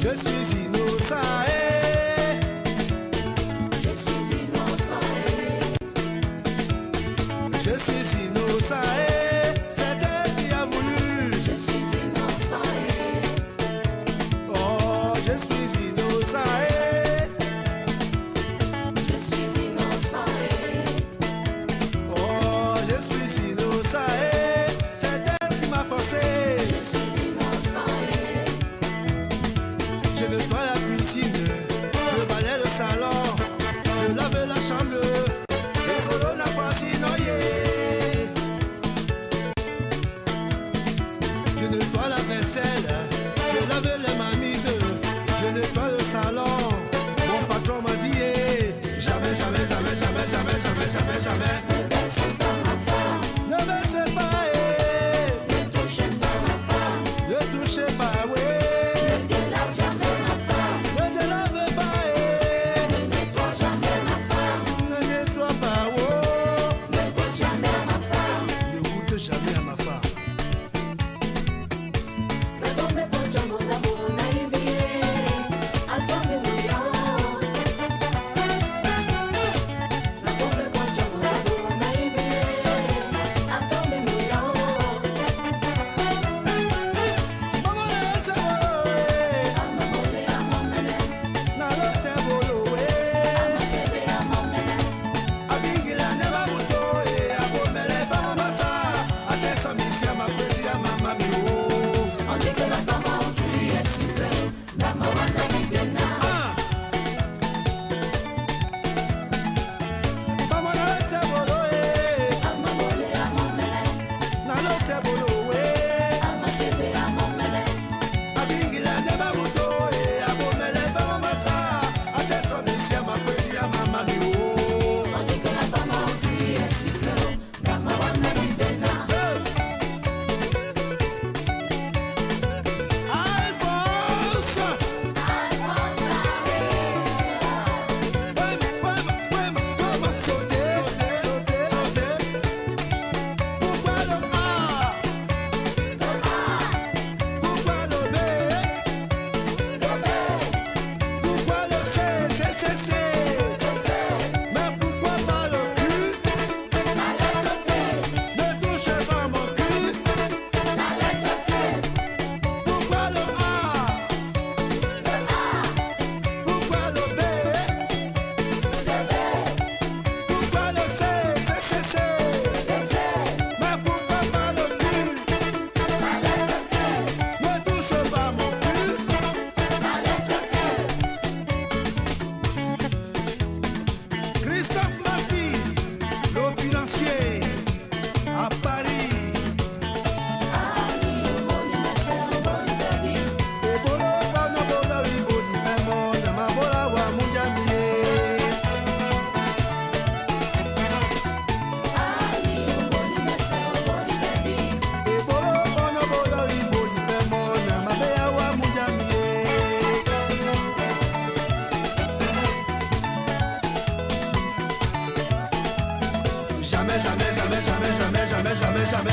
Je suis innocent. jamais, jamais, jamais, jamais, jamais, jamais, jamais, jamais.